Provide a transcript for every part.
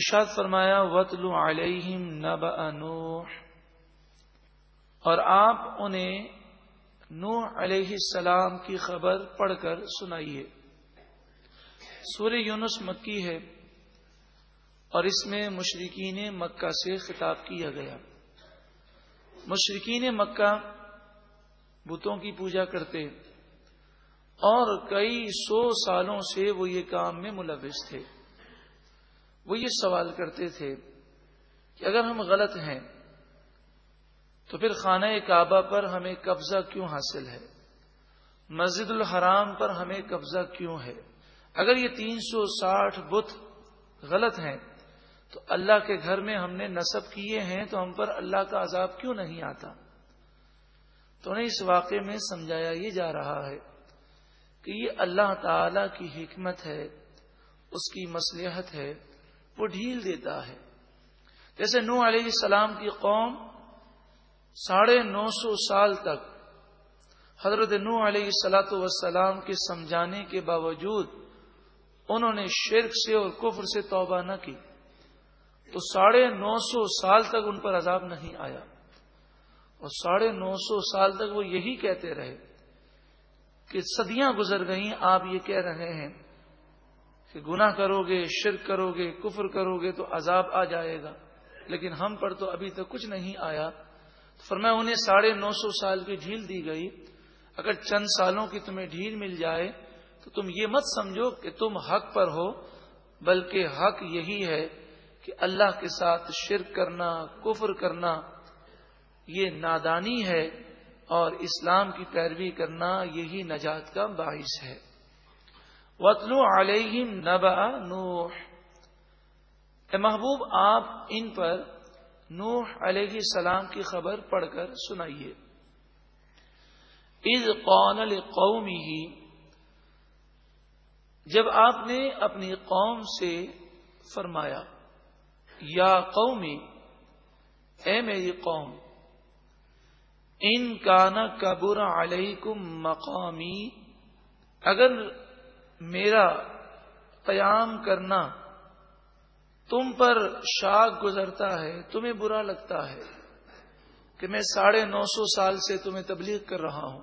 اشاد فرمایا وطل علیہم نب نوح۔ اور آپ انہیں نوح علیہ السلام کی خبر پڑھ کر سنائیے۔ سورہ یونس مکی ہے اور اس میں مشرقین مکہ سے خطاب کیا گیا۔ مشرقین مکہ بتوں کی پوجا کرتے اور کئی سو سالوں سے وہ یہ کام میں ملوث تھے۔ وہ یہ سوال کرتے تھے کہ اگر ہم غلط ہیں، تو پھر خانہ کعبہ پر ہمیں قبضہ کیوں حاصل ہے؟ مسجد الحرام پر ہمیں قبضہ کیوں ہے؟ اگر یہ تین سو ساٹھ بت غلط ہیں، تو اللہ کے گھر میں ہم نے نصب کیے ہیں تو ہم پر اللہ کا عذاب کیوں نہیں آتا؟ تو انہیں اس واقعے میں سمجھایا یہ جا رہا ہے کہ یہ اللہ تعالی کی حکمت ہے، اس کی مصلحت ہے وہ ڈھیل دیتا ہے۔ جیسے نو علیہ السلام کی قوم ساڑھے نو سو سال تک حضرت نو علیہ السلاۃ وسلام کے سمجھانے کے باوجود انہوں نے شرک سے اور کفر سے توبہ نہ کی۔ تو ساڑھے نو سو سال تک ان پر عذاب نہیں آیا۔ اور ساڑھے نو سو سال تک وہ یہی کہتے رہے کہ صدیاں گزر گئیں، آپ یہ کہہ رہے ہیں کہ گناہ کرو گے شرک کرو گے کفر کرو گے تو عذاب آ جائے گا۔ لیکن ہم پر تو ابھی تک کچھ نہیں آیا۔ فرمایا، انہیں ساڑھے نو سو سال کی ڈھیل دی گئی۔ اگر چند سالوں کی تمہیں ڈھیل مل جائے، تو تم یہ مت سمجھو کہ تم حق پر ہو، بلکہ حق یہی ہے کہ اللہ کے ساتھ شرک کرنا، کفر کرنا، یہ نادانی ہے اور اسلام کی پیروی کرنا یہی نجات کا باعث ہے۔ وطلو علیہم نبا نوح۔ اے محبوب، آپ ان پر نوح علیہ السلام کی خبر پڑھ کر سنائیے۔ از قون قومی ہی جب آپ نے اپنی قوم سے فرمایا، یا قومی، اے میری قوم، ان کا نہ قبر علیکم مقامی، اگر میرا قیام کرنا تم پر شاخ گزرتا ہے، تمہیں برا لگتا ہے کہ میں ساڑھے نو سو سال سے تمہیں تبلیغ کر رہا ہوں۔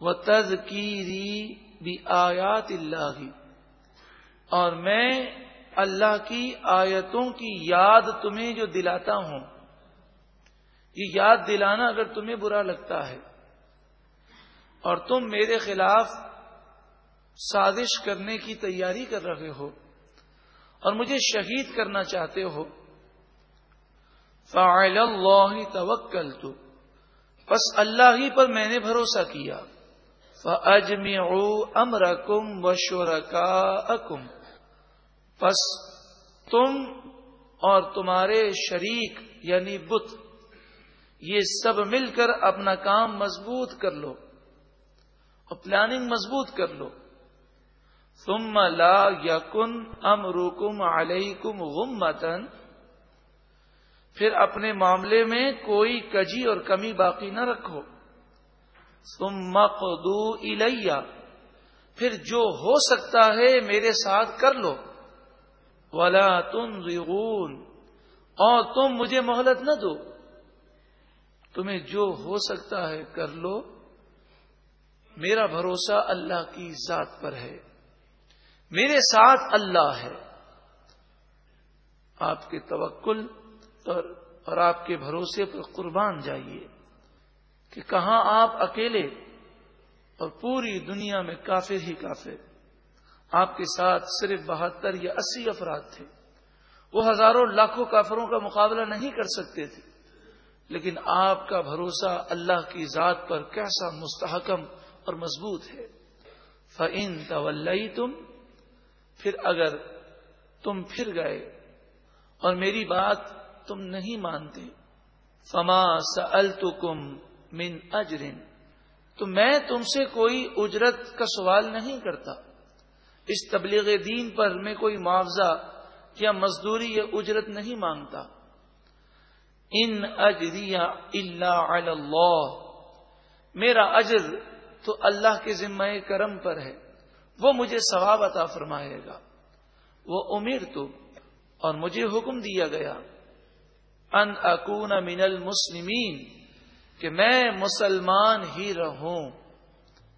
وہ تزکیری بھی آیات اللہ۔ اور میں اللہ کی آیتوں کی یاد تمہیں جو دلاتا ہوں، یہ یاد دلانا اگر تمہیں برا لگتا ہے، اور تم میرے خلاف سازش کرنے کی تیاری کر رہے ہو اور مجھے شہید کرنا چاہتے ہو۔ فعل اللہ توکل تو بس اللہ ہی پر میں نے بھروسہ کیا۔ فجم امر کم و اکم بس تم اور تمہارے شریک یعنی بت، یہ سب مل کر اپنا کام مضبوط کر لو۔ اور پلاننگ مضبوط کر لو۔ ثم لا یقن امرکم علیکم غمتن۔ پھر اپنے معاملے میں کوئی کجی اور کمی باقی نہ رکھو۔ ثم قدو الیہ۔ پھر جو ہو سکتا ہے میرے ساتھ کر لو۔ ولا تم اور تم مجھے مہلت نہ دو۔ تمہیں جو ہو سکتا ہے کر لو۔ میرا بھروسہ اللہ کی ذات پر ہے۔ میرے ساتھ اللہ ہے۔ آپ کے توکل اور آپ کے بھروسے پر قربان جائیے کہ کہاں آپ اکیلے اور پوری دنیا میں کافر ہی کافر۔ آپ کے ساتھ صرف بہتر یا اسی افراد تھے۔ وہ ہزاروں لاکھوں کافروں کا مقابلہ نہیں کر سکتے تھے۔ لیکن آپ کا بھروسہ اللہ کی ذات پر کیسا مستحکم اور مضبوط ہے۔ فعین طول تم پھر اگر تم پھر گئے اور میری بات تم نہیں مانتے، فما سألتکم من اجرن، تو میں تم سے کوئی اجرت کا سوال نہیں کرتا۔ اس تبلیغ دین پر میں کوئی معاوضہ یا مزدوری یا اجرت نہیں مانگتا۔ ان اجری اللہ اللہ، میرا اجر تو اللہ کے ذمہ کرم پر ہے۔ وہ مجھے ثواب عطا فرمائے گا۔ وہ امیر تو، اور مجھے حکم دیا گیا، ان اکون من المسلمین، کہ میں مسلمان ہی رہوں۔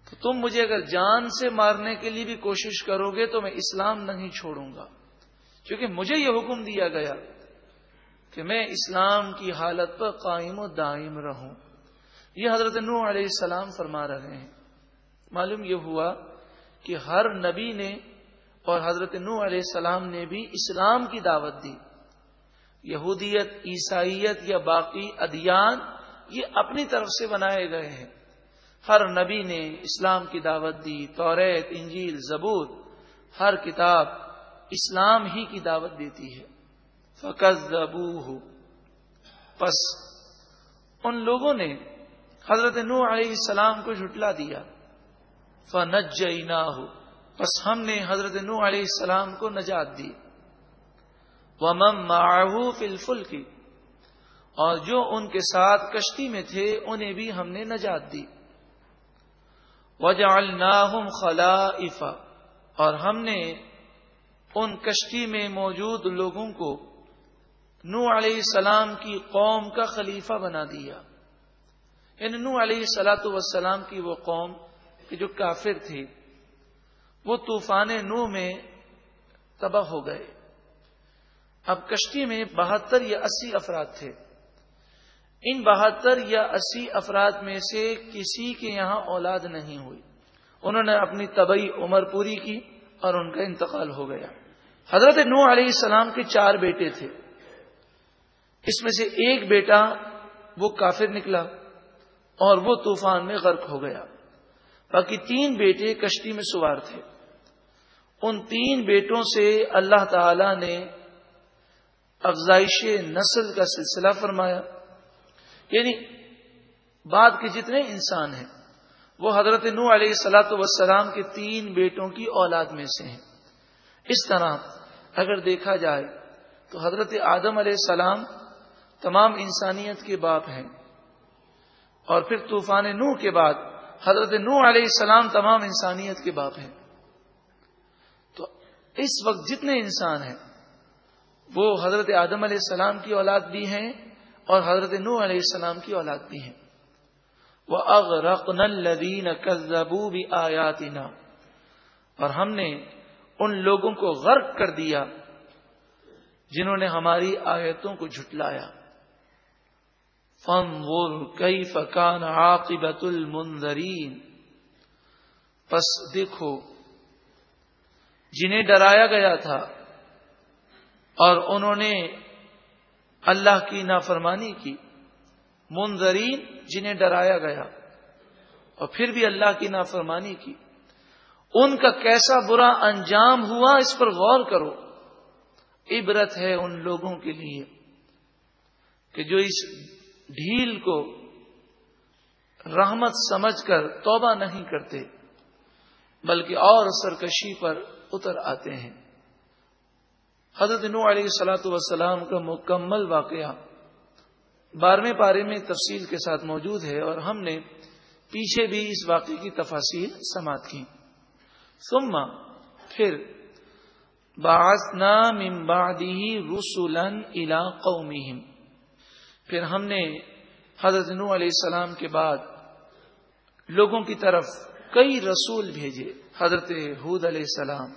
تو تم مجھے اگر جان سے مارنے کے لیے بھی کوشش کرو گے تو میں اسلام نہیں چھوڑوں گا۔ کیونکہ مجھے یہ حکم دیا گیا کہ میں اسلام کی حالت پر قائم و دائم رہوں۔ یہ حضرت نو علیہ السلام فرما رہے ہیں۔ معلوم یہ ہوا کہ ہر نبی نے اور حضرت نو علیہ السلام نے بھی اسلام کی دعوت دی۔ یہودیت، عیسائیت یا باقی ادیان یہ اپنی طرف سے بنائے گئے ہیں۔ ہر نبی نے اسلام کی دعوت دی، توریت، انجیل، زبور، ہر کتاب اسلام ہی کی دعوت دیتی ہے۔ فقط زبو پس ان لوگوں نے حضرت نو علیہ السلام کو جھٹلا دیا۔ فنج ہو پس ہم نے حضرت نو علیہ السلام کو نجات دی۔ ومم معه فی الفل کی اور جو ان کے ساتھ کشتی میں تھے، انہیں بھی ہم نے نجات دی۔ وجعلناہم خلائف۔ اور ہم نے ان کشتی میں موجود لوگوں کو نو علیہ السلام کی قوم کا خلیفہ بنا دیا۔ یعنی نو علیہ سلاۃ وسلام کی وہ قوم کہ جو کافر تھے وہ طوفان نو میں تباہ ہو گئے۔ اب کشتی میں بہتر یا اسی افراد تھے۔ ان بہتر یا اسی افراد میں سے کسی کے یہاں اولاد نہیں ہوئی۔ انہوں نے اپنی طبی عمر پوری کی اور ان کا انتقال ہو گیا۔ حضرت نو علیہ السلام کے چار بیٹے تھے۔ اس میں سے ایک بیٹا وہ کافر نکلا اور وہ طوفان میں غرق ہو گیا۔ باقی تین بیٹے کشتی میں سوار تھے۔ ان تین بیٹوں سے اللہ تعالی نے افزائش نسل کا سلسلہ فرمایا۔ یعنی بعد کے جتنے انسان ہیں، وہ حضرت نو علیہ سلاۃ وسلام کے تین بیٹوں کی اولاد میں سے ہیں۔ اس طرح اگر دیکھا جائے تو حضرت آدم علیہ السلام تمام انسانیت کے باپ ہیں۔ اور پھر طوفان نو کے بعد حضرت نو علیہ السلام تمام انسانیت کے باپ ہیں۔ تو اس وقت جتنے انسان ہیں، وہ حضرت آدم علیہ السلام کی اولاد بھی ہیں اور حضرت نو علیہ السلام کی اولاد بھی ہیں۔ وہ اغرقن الدین کزبو بھی آیاتنا اور ہم نے ان لوگوں کو غرق کر دیا جنہوں نے ہماری آیتوں کو جھٹلایا۔ فن کئی فکان عاقبت المنظرین پس دیکھو، جنہیں ڈرایا گیا تھا اور انہوں نے اللہ کی نافرمانی کی منظرین جنہیں ڈرایا گیا اور پھر بھی اللہ کی نافرمانی کی۔ ان کا کیسا برا انجام ہوا اس پر غور کرو۔ عبرت ہے ان لوگوں کے لیے کہ جو اس ڈھیل کو رحمت سمجھ کر توبہ نہیں کرتے، بلکہ اور سرکشی پر اتر آتے ہیں۔ حضرت نو علیہ سلاۃ وسلام کا مکمل واقعہ بارہویں پارے میں تفصیل کے ساتھ موجود ہے اور ہم نے پیچھے بھی اس واقعے کی تفاصیل سماعت کی۔ ثم پھر رسولن الا قومہم پھر ہم نے حضرت نو علیہ السلام کے بعد لوگوں کی طرف کئی رسول بھیجے۔ حضرت حود علیہ السلام،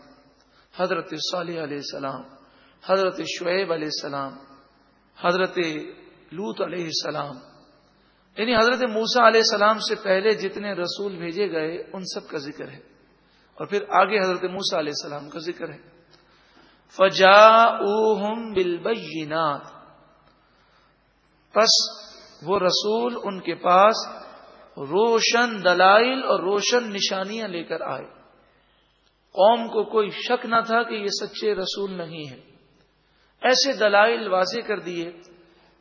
حضرت صالح علیہ السلام، حضرت شعیب علیہ السلام، حضرت لوت علیہ السلام۔ یعنی حضرت موسا علیہ السلام سے پہلے جتنے رسول بھیجے گئے، ان سب کا ذکر ہے۔ اور پھر آگے حضرت موسا علیہ السلام کا ذکر ہے۔ فجا بالبینات بس وہ رسول ان کے پاس روشن دلائل اور روشن نشانیاں لے کر آئے۔ قوم کو کوئی شک نہ تھا کہ یہ سچے رسول نہیں ہے ایسے دلائل واضح کر دیے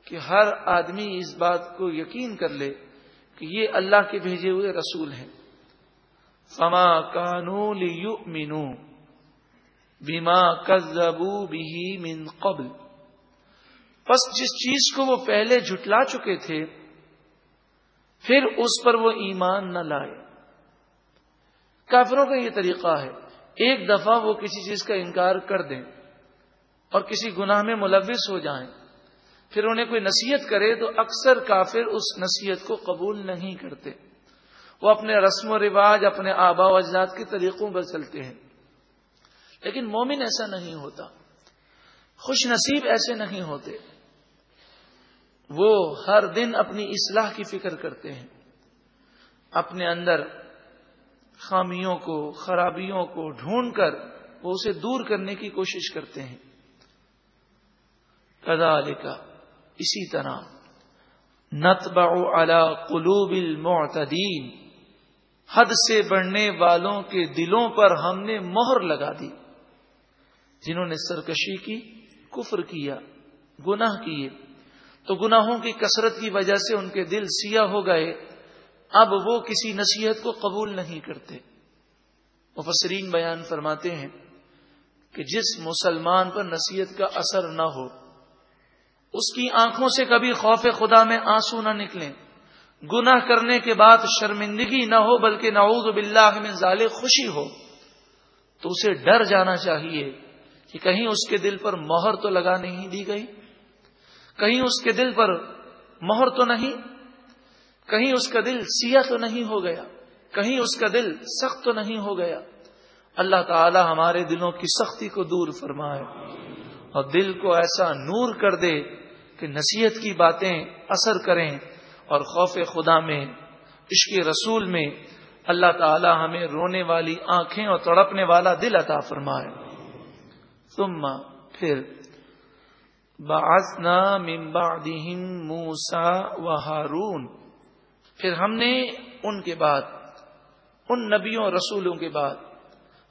کہ ہر آدمی اس بات کو یقین کر لے کہ یہ اللہ کے بھیجے ہوئے رسول ہیں۔ فما کانو مینو بیما کزبو بھی من قبل۔ بس جس چیز کو وہ پہلے جھٹلا چکے تھے، پھر اس پر وہ ایمان نہ لائے۔ کافروں کا یہ طریقہ ہے، ایک دفعہ وہ کسی چیز کا انکار کر دیں اور کسی گناہ میں ملوث ہو جائیں۔ پھر انہیں کوئی نصیحت کرے تو اکثر کافر اس نصیحت کو قبول نہیں کرتے۔ وہ اپنے رسم و رواج، اپنے آبا و اجداد کے طریقوں پر چلتے ہیں۔ لیکن مومن ایسا نہیں ہوتا۔ خوش نصیب ایسے نہیں ہوتے۔ وہ ہر دن اپنی اصلاح کی فکر کرتے ہیں، اپنے اندر خامیوں کو، خرابیوں کو ڈھونڈ کر وہ اسے دور کرنے کی کوشش کرتے ہیں۔ کدا اسی طرح نتبع على قلوب المعتدین، حد سے بڑھنے والوں کے دلوں پر ہم نے مہر لگا دی، جنہوں نے سرکشی کی، کفر کیا، گناہ کیے۔ تو گناہوں کی کثرت کی وجہ سے ان کے دل سیاہ ہو گئے۔ اب وہ کسی نصیحت کو قبول نہیں کرتے۔ مفسرین بیان فرماتے ہیں کہ جس مسلمان پر نصیحت کا اثر نہ ہو، اس کی آنکھوں سے کبھی خوف خدا میں آنسو نہ نکلیں۔ گناہ کرنے کے بعد شرمندگی نہ ہو بلکہ نعوذ باللہ میں ظال خوشی ہو، تو اسے ڈر جانا چاہیے کہ کہیں اس کے دل پر مہر تو لگا نہیں دی گئی۔ کہیں اس کے دل پر مہر تو نہیں، کہیں اس کا دل سیاہ تو نہیں ہو گیا، کہیں اس کا دل سخت تو نہیں ہو گیا۔ اللہ تعالی ہمارے دلوں کی سختی کو دور فرمائے اور دل کو ایسا نور کر دے کہ نصیحت کی باتیں اثر کریں اور خوف خدا میں، عشق رسول میں اللہ تعالی ہمیں رونے والی آنکھیں اور تڑپنے والا دل عطا فرمائے۔ ثم پھر بعثنا من بعدهم موسا و ہارون پھر ہم نے ان کے بعد، ان نبیوں رسولوں کے بعد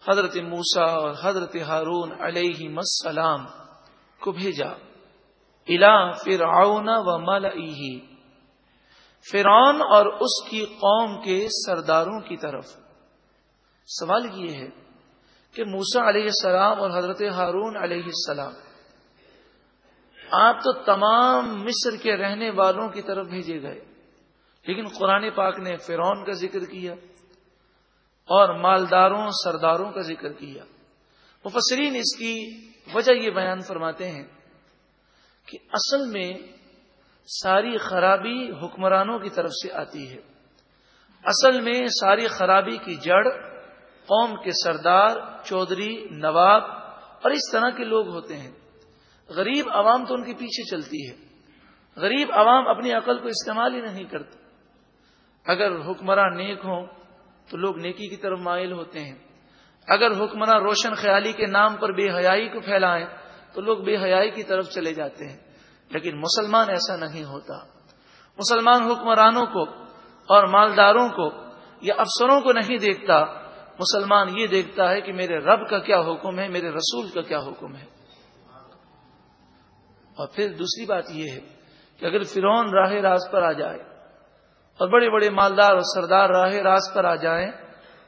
حضرت موسا اور حضرت ہارون علیہ السلام کو بھیجا۔ الا فرعون و مل فرعون اور اس کی قوم کے سرداروں کی طرف۔ سوال یہ ہے کہ موسا علیہ السلام اور حضرت ہارون علیہ السلام آپ تو تمام مصر کے رہنے والوں کی طرف بھیجے گئے۔ لیکن قرآن پاک نے فرعون کا ذکر کیا اور مالداروں، سرداروں کا ذکر کیا۔ مفسرین اس کی وجہ یہ بیان فرماتے ہیں کہ اصل میں ساری خرابی حکمرانوں کی طرف سے آتی ہے۔ اصل میں ساری خرابی کی جڑ قوم کے سردار، چودھری، نواب اور اس طرح کے لوگ ہوتے ہیں۔ غریب عوام تو ان کے پیچھے چلتی ہے۔ غریب عوام اپنی عقل کو استعمال ہی نہیں کرتے۔ اگر حکمراں نیک ہوں تو لوگ نیکی کی طرف مائل ہوتے ہیں۔ اگر حکمراں روشن خیالی کے نام پر بے حیائی کو پھیلائیں تو لوگ بے حیائی کی طرف چلے جاتے ہیں۔ لیکن مسلمان ایسا نہیں ہوتا۔ مسلمان حکمرانوں کو اور مالداروں کو یا افسروں کو نہیں دیکھتا۔ مسلمان یہ دیکھتا ہے کہ میرے رب کا کیا حکم ہے، میرے رسول کا کیا حکم ہے۔ اور پھر دوسری بات یہ ہے کہ اگر فرون راہ راز پر آ جائے اور بڑے بڑے مالدار اور سردار راہ راز پر آ جائیں،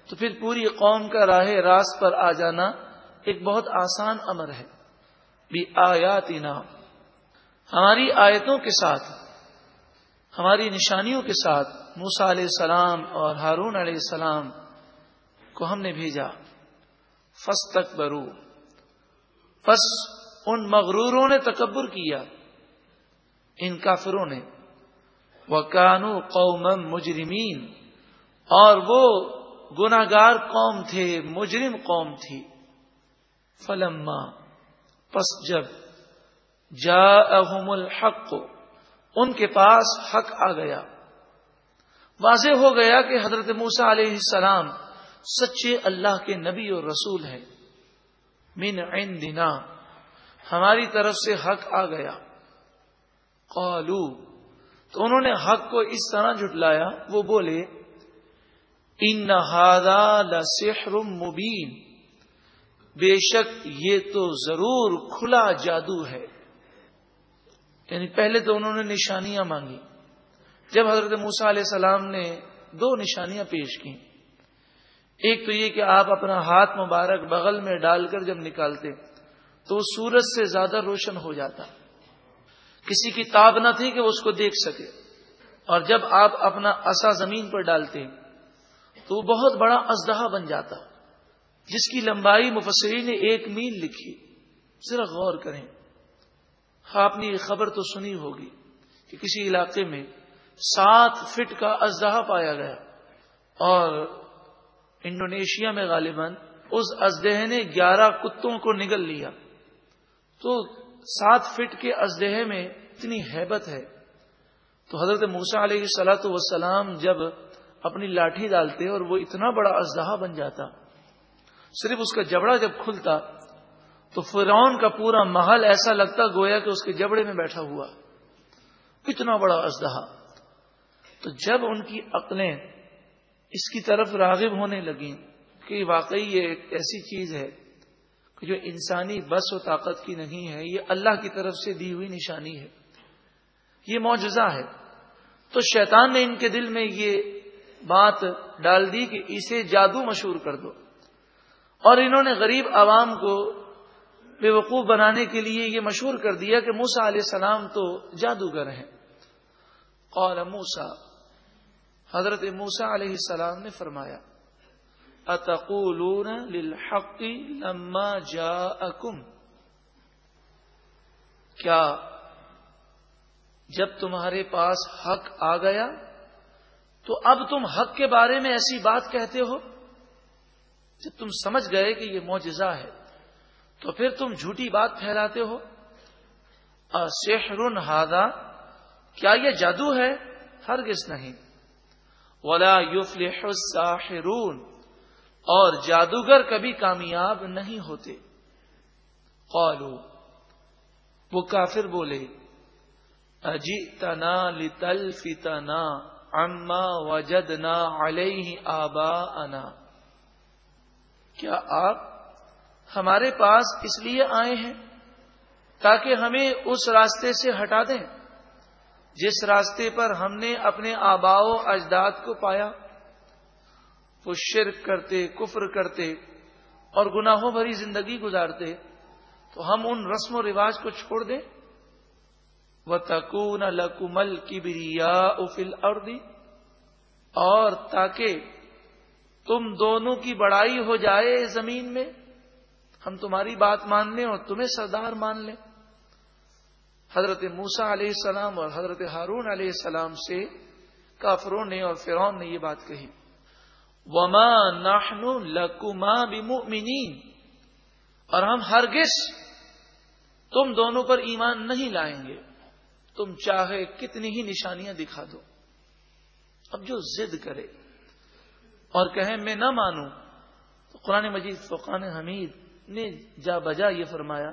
تو پھر پوری قوم کا راہ راست پر آ جانا ایک بہت آسان امر ہے۔ بھی آیات ہماری آیتوں کے ساتھ، ہماری نشانیوں کے ساتھ موسا علیہ السلام اور ہارون علیہ السلام کو ہم نے بھیجا۔ فس تک برو بس ان مغروروں نے تکبر کیا۔ ان کافروں نے۔ وہ کانو قوم مجرمین اور وہ گناگار قوم تھے، مجرم قوم تھی۔ فلما، پس جب جا الحق، ان کے پاس حق آ گیا۔ واضح ہو گیا کہ حضرت موسا علیہ السلام سچے اللہ کے نبی اور رسول ہے من عندنا ہماری طرف سے حق آ گیا۔ قالو، تو انہوں نے حق کو اس طرح جھٹلایا، وہ بولے، ان لسحر مبین۔ بے شک یہ تو ضرور کھلا جادو ہے۔ یعنی پہلے تو انہوں نے نشانیاں مانگی۔ جب حضرت موسا علیہ السلام نے دو نشانیاں پیش کی ایک تو یہ کہ آپ اپنا ہاتھ مبارک بغل میں ڈال کر جب نکالتے تو سورج سے زیادہ روشن ہو جاتا کسی کی تاب نہ تھی کہ وہ اس کو دیکھ سکے اور جب آپ اپنا اصا زمین پر ڈالتے تو وہ بہت بڑا ازدہا بن جاتا جس کی لمبائی مفسری نے ایک میل لکھی ذرا غور کریں آپ نے یہ خبر تو سنی ہوگی کہ کسی علاقے میں سات فٹ کا ازدہا پایا گیا اور انڈونیشیا میں غالباً اس ازدہ نے گیارہ کتوں کو نگل لیا تو سات فٹ کے ازدہ میں اتنی ہیبت ہے۔ تو حضرت موسا علیہ سلاۃ وسلام جب اپنی لاٹھی ڈالتے اور وہ اتنا بڑا ازدہا بن جاتا، صرف اس کا جبڑا جب کھلتا، تو فرعون کا پورا محل ایسا لگتا گویا کہ اس کے جبڑے میں بیٹھا ہوا۔ اتنا بڑا ازدہا۔ تو جب ان کی عقلیں اس کی طرف راغب ہونے لگیں کہ واقعی یہ ایک ایسی چیز ہے کہ جو انسانی بس و طاقت کی نہیں ہے، یہ اللہ کی طرف سے دی ہوئی نشانی ہے۔ یہ معجزہ ہے۔ تو شیطان نے ان کے دل میں یہ بات ڈال دی کہ اسے جادو مشہور کر دو۔ اور انہوں نے غریب عوام کو بے وقوف بنانے کے لیے یہ مشہور کر دیا کہ موسا علیہ السلام تو جادوگر ہیں۔ اور موسا حضرت موسا علیہ السلام نے فرمایا اتقولون للحق لما جاءکم؟ کیا جب تمہارے پاس حق آ گیا تو اب تم حق کے بارے میں ایسی بات کہتے ہو؟ جب تم سمجھ گئے کہ یہ معجزہ ہے، تو پھر تم جھوٹی بات پھیلاتے ہو؟ سحر ہادا کیا یہ جادو ہے؟ ہرگز نہیں۔ ولا یفلح الساحرون۔ اور جادوگر کبھی کامیاب نہیں ہوتے۔ قالو وہ کافر بولے اجیتنا لتلفتنا اما وجدنا علیہ آبا انا کیا آپ ہمارے پاس اس لیے آئے ہیں تاکہ ہمیں اس راستے سے ہٹا دیں جس راستے پر ہم نے اپنے آبا و اجداد کو پایا؟ وہ شرک کرتے، کفر کرتے اور گناہوں بھری زندگی گزارتے، تو ہم ان رسم و رواج کو چھوڑ دیں۔ وہ تکون لکمل کی بریا افل اور تاکہ تم دونوں کی بڑائی ہو جائے زمین میں، ہم تمہاری بات مان لیں اور تمہیں سردار مان لیں۔ حضرت موسا علیہ السلام اور حضرت ہارون علیہ السلام سے کافروں نے اور فرعون نے یہ بات کہی۔ وما نحن لکما بمؤمنین اور ہم ہرگز تم دونوں پر ایمان نہیں لائیں گے۔ تم چاہے کتنی ہی نشانیاں دکھا دو۔ اب جو ضد کرے اور کہیں میں نہ مانوں۔ تو قرآن مجید فقان حمید نے جا بجا یہ فرمایا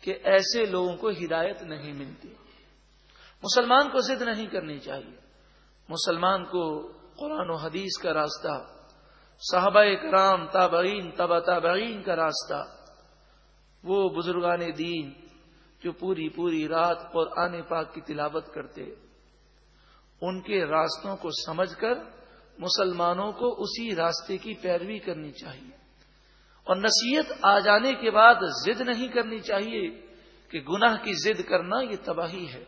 کہ ایسے لوگوں کو ہدایت نہیں ملتی۔ مسلمان کو ضد نہیں کرنی چاہیے۔ مسلمان کو قرآن و حدیث کا راستہ، صحابہ کرام، تابعین، تبا تابعین کا راستہ، وہ بزرگان دین جو پوری پوری رات اور آنے پاک کی تلاوت کرتے، ان کے راستوں کو سمجھ کر مسلمانوں کو اسی راستے کی پیروی کرنی چاہیے۔ اور نصیحت آ جانے کے بعد ضد نہیں کرنی چاہیے کہ گناہ کی ضد کرنا یہ تباہی ہے۔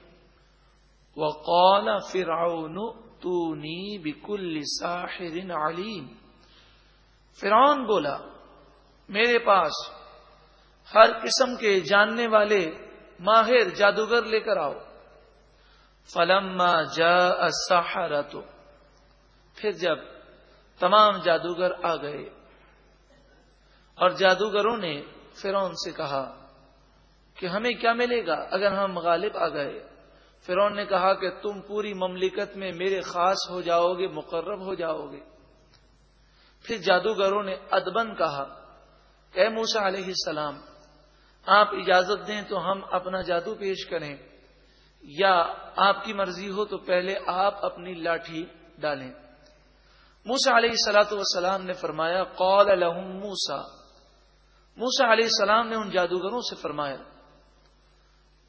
وہ قول فراؤن تو نی بکل ساحر علیم فرعون بولا، میرے پاس ہر قسم کے جاننے والے ماہر جادوگر لے کر آؤ۔ فلم جا تو پھر جب تمام جادوگر آ گئے اور جادوگروں نے فرون سے کہا کہ ہمیں کیا ملے گا اگر ہم غالب آ گئے؟ فرون نے کہا کہ تم پوری مملکت میں میرے خاص ہو جاؤ گے، مقرب ہو جاؤ گے۔ پھر جادوگروں نے ادبن کہا، اے موسا علیہ السلام، آپ اجازت دیں تو ہم اپنا جادو پیش کریں، یا آپ کی مرضی ہو تو پہلے آپ اپنی لاٹھی ڈالیں۔ موسا علیہ السلاۃ والسلام نے فرمایا قول الحم موسا موسا علیہ السلام نے ان جادوگروں سے فرمایا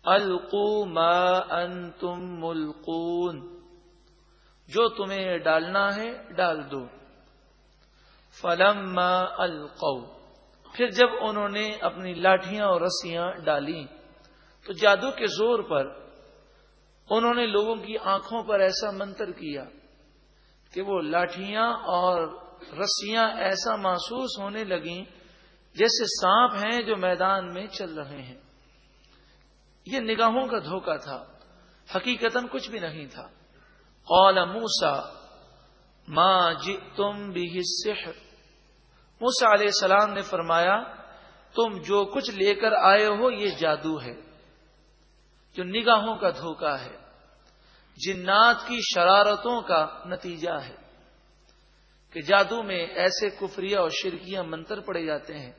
القو ما انتم ملقون۔ جو تمہیں ڈالنا ہے ڈال دو۔ فلم القو۔ پھر جب انہوں نے اپنی لاٹیاں اور رسیاں ڈالی، تو جادو کے زور پر انہوں نے لوگوں کی آنکھوں پر ایسا منتر کیا کہ وہ لاٹیاں اور رسیاں ایسا محسوس ہونے لگیں جیسے سانپ ہیں جو میدان میں چل رہے ہیں۔ یہ نگاہوں کا دھوکہ تھا۔ حقیقت کچھ بھی نہیں تھا۔ قال موسا ماں جی تم بھی موسا علیہ السلام نے فرمایا، تم جو کچھ لے کر آئے ہو، یہ جادو ہے، جو نگاہوں کا دھوکہ ہے، جنات کی شرارتوں کا نتیجہ ہے۔ کہ جادو میں ایسے کفریہ اور شرکیاں منتر پڑے جاتے ہیں،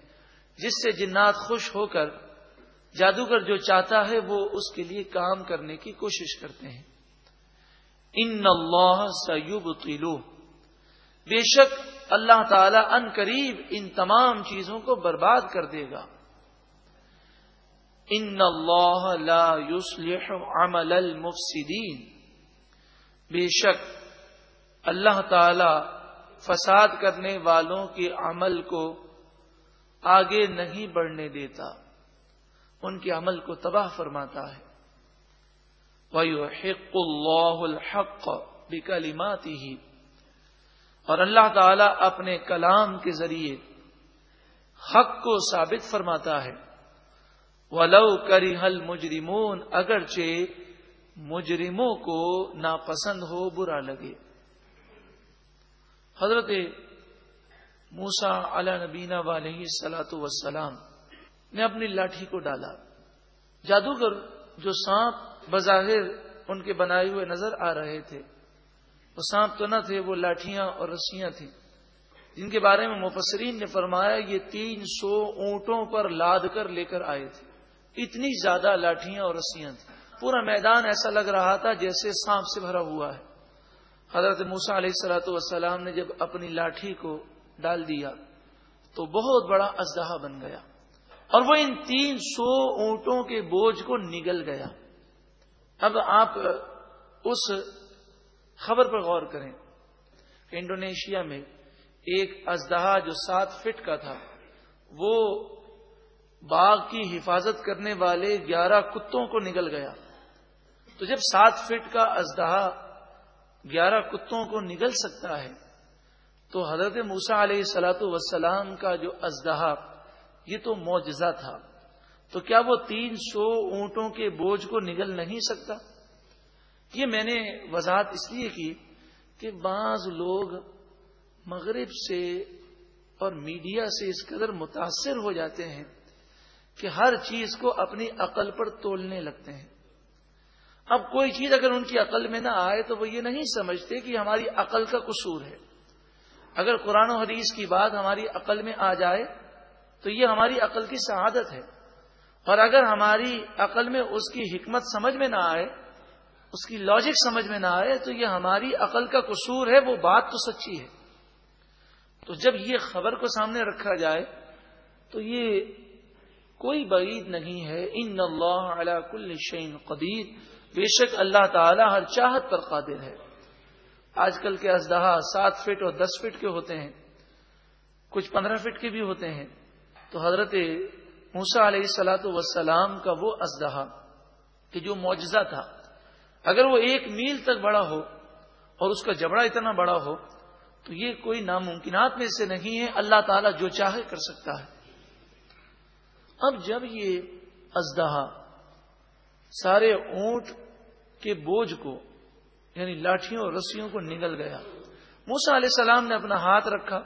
جس سے جنات خوش ہو کر جادوگر جو چاہتا ہے وہ اس کے لیے کام کرنے کی کوشش کرتے ہیں۔ ان اللہ سیوب بے شک اللہ تعالی ان قریب ان تمام چیزوں کو برباد کر دے گا۔ ان اللہ لا يصلح عمل المفسدین۔ بے شک اللہ تعالی فساد کرنے والوں کے عمل کو آگے نہیں بڑھنے دیتا۔ ان کے عمل کو تباہ فرماتا ہے۔ وَيُحِقُّ اللَّهُ الْحَقَّ بِكَلِمَاتِهِ۔ اور اللہ تعالی اپنے کلام کے ذریعے حق کو ثابت فرماتا ہے۔ ولو کری حل مجرمون اگرچہ مجرموں کو ناپسند ہو برا لگے۔ حضرت موسا علی نبینا والی سلاۃ وسلام نے اپنی لاٹھی کو ڈالا۔ جادوگر جو سانپ بظاہر ان کے بنائے ہوئے نظر آ رہے تھے۔ وہ سانپ تو نہ تھے، وہ لاٹیاں اور رسیاں تھیں۔ جن کے بارے میں مفسرین نے فرمایا، یہ تین سو اونٹوں پر لاد کر لے کر آئے تھے۔ اتنی زیادہ لاٹیاں اور رسیاں تھیں۔ پورا میدان ایسا لگ رہا تھا جیسے سانپ سے بھرا ہوا ہے۔ حضرت موسا علیہ السلاۃ والسلام نے جب اپنی لاٹھی کو ڈال دیا تو بہت بڑا ازدہا بن گیا۔ اور وہ ان تین سو اونٹوں کے بوجھ کو نگل گیا۔ اب آپ اس خبر پر غور کریں۔ کہ انڈونیشیا میں ایک ازدہا جو سات فٹ کا تھا، وہ باغ کی حفاظت کرنے والے گیارہ کتوں کو نگل گیا۔ تو جب سات فٹ کا ازدہا گیارہ کتوں کو نگل سکتا ہے، تو حضرت موسا علیہ سلاۃ وسلام کا جو ازدہا یہ تو معجزہ تھا۔ تو کیا وہ تین سو اونٹوں کے بوجھ کو نگل نہیں سکتا؟ یہ میں نے وضاحت اس لیے کی کہ بعض لوگ مغرب سے اور میڈیا سے اس قدر متاثر ہو جاتے ہیں کہ ہر چیز کو اپنی عقل پر تولنے لگتے ہیں۔ اب کوئی چیز اگر ان کی عقل میں نہ آئے تو وہ یہ نہیں سمجھتے کہ ہماری عقل کا قصور ہے۔ اگر قرآن و حدیث کی بات ہماری عقل میں آ جائے تو یہ ہماری عقل کی سعادت ہے۔ اور اگر ہماری عقل میں اس کی حکمت سمجھ میں نہ آئے، اس کی لاجک سمجھ میں نہ آئے، تو یہ ہماری عقل کا قصور ہے، وہ بات تو سچی ہے۔ تو جب یہ خبر کو سامنے رکھا جائے، تو یہ کوئی بعید نہیں ہے۔ ان اللہ علی کل شعین قدیر۔ بے شک اللہ تعالی ہر چاہت پر قادر ہے۔ آج کل کے ازدہا سات فٹ اور دس فٹ کے ہوتے ہیں۔ کچھ پندرہ فٹ کے بھی ہوتے ہیں۔ تو حضرت موسا علیہ السلاۃ وسلام کا وہ ازدہا کہ جو معجزہ تھا، اگر وہ ایک میل تک بڑا ہو اور اس کا جبڑا اتنا بڑا ہو، تو یہ کوئی ناممکنات میں سے نہیں ہے، اللہ تعالیٰ جو چاہے کر سکتا ہے۔ اب جب یہ ازدہا سارے اونٹ کے بوجھ کو یعنی لاٹھیوں اور رسیوں کو نگل گیا موسا علیہ السلام نے اپنا ہاتھ رکھا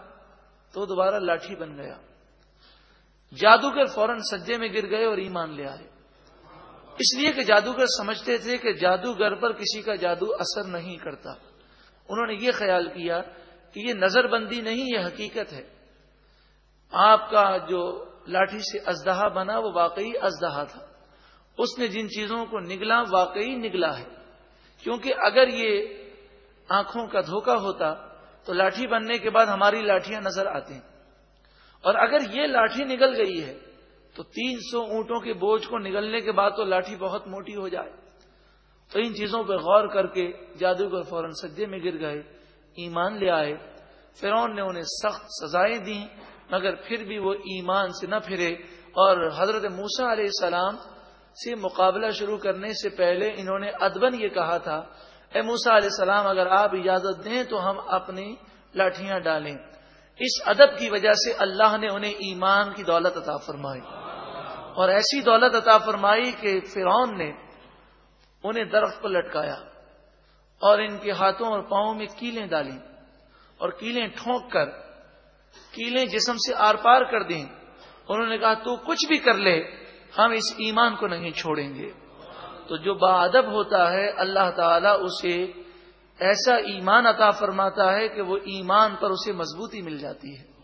تو دوبارہ لاٹھی بن گیا۔ جادوگر فوراً سجے میں گر گئے اور ایمان لے آئے۔ اس لیے کہ جادوگر سمجھتے تھے کہ جادوگر پر کسی کا جادو اثر نہیں کرتا۔ انہوں نے یہ خیال کیا کہ یہ نظر بندی نہیں، یہ حقیقت ہے۔ آپ کا جو لاٹھی سے ازدہا بنا، وہ واقعی ازدہا تھا۔ اس نے جن چیزوں کو نگلا، واقعی نگلا ہے۔ کیونکہ اگر یہ آنکھوں کا دھوکہ ہوتا تو لاٹھی بننے کے بعد ہماری لاٹیاں نظر آتی ہیں اور اگر یہ لاٹھی نگل گئی ہے تو تین سو اونٹوں کے بوجھ کو نگلنے کے بعد تو لاٹھی بہت موٹی ہو جائے۔ تو ان چیزوں پہ غور کر کے جادوگر فوراً سجے میں گر گئے، ایمان لے آئے۔ فرون نے انہیں سخت سزائیں دی مگر پھر بھی وہ ایمان سے نہ پھرے۔ اور حضرت موسا علیہ السلام سے مقابلہ شروع کرنے سے پہلے انہوں نے ادبن یہ کہا تھا، اے موسا علیہ السلام، اگر آپ اجازت دیں تو ہم اپنی لاٹیاں ڈالیں۔ اس ادب کی وجہ سے اللہ نے انہیں ایمان کی دولت عطا فرمائی۔ اور ایسی دولت عطا فرمائی کہ فرعون نے انہیں درخت کو لٹکایا اور ان کے ہاتھوں اور پاؤں میں کیلیں ڈالی اور کیلیں ٹھونک کر، کیلیں جسم سے آر پار کر دیں۔ انہوں نے کہا، تو کچھ بھی کر لے، ہم اس ایمان کو نہیں چھوڑیں گے۔ تو جو با ادب ہوتا ہے، اللہ تعالیٰ اسے ایسا ایمان عطا فرماتا ہے کہ وہ ایمان پر اسے مضبوطی مل جاتی ہے۔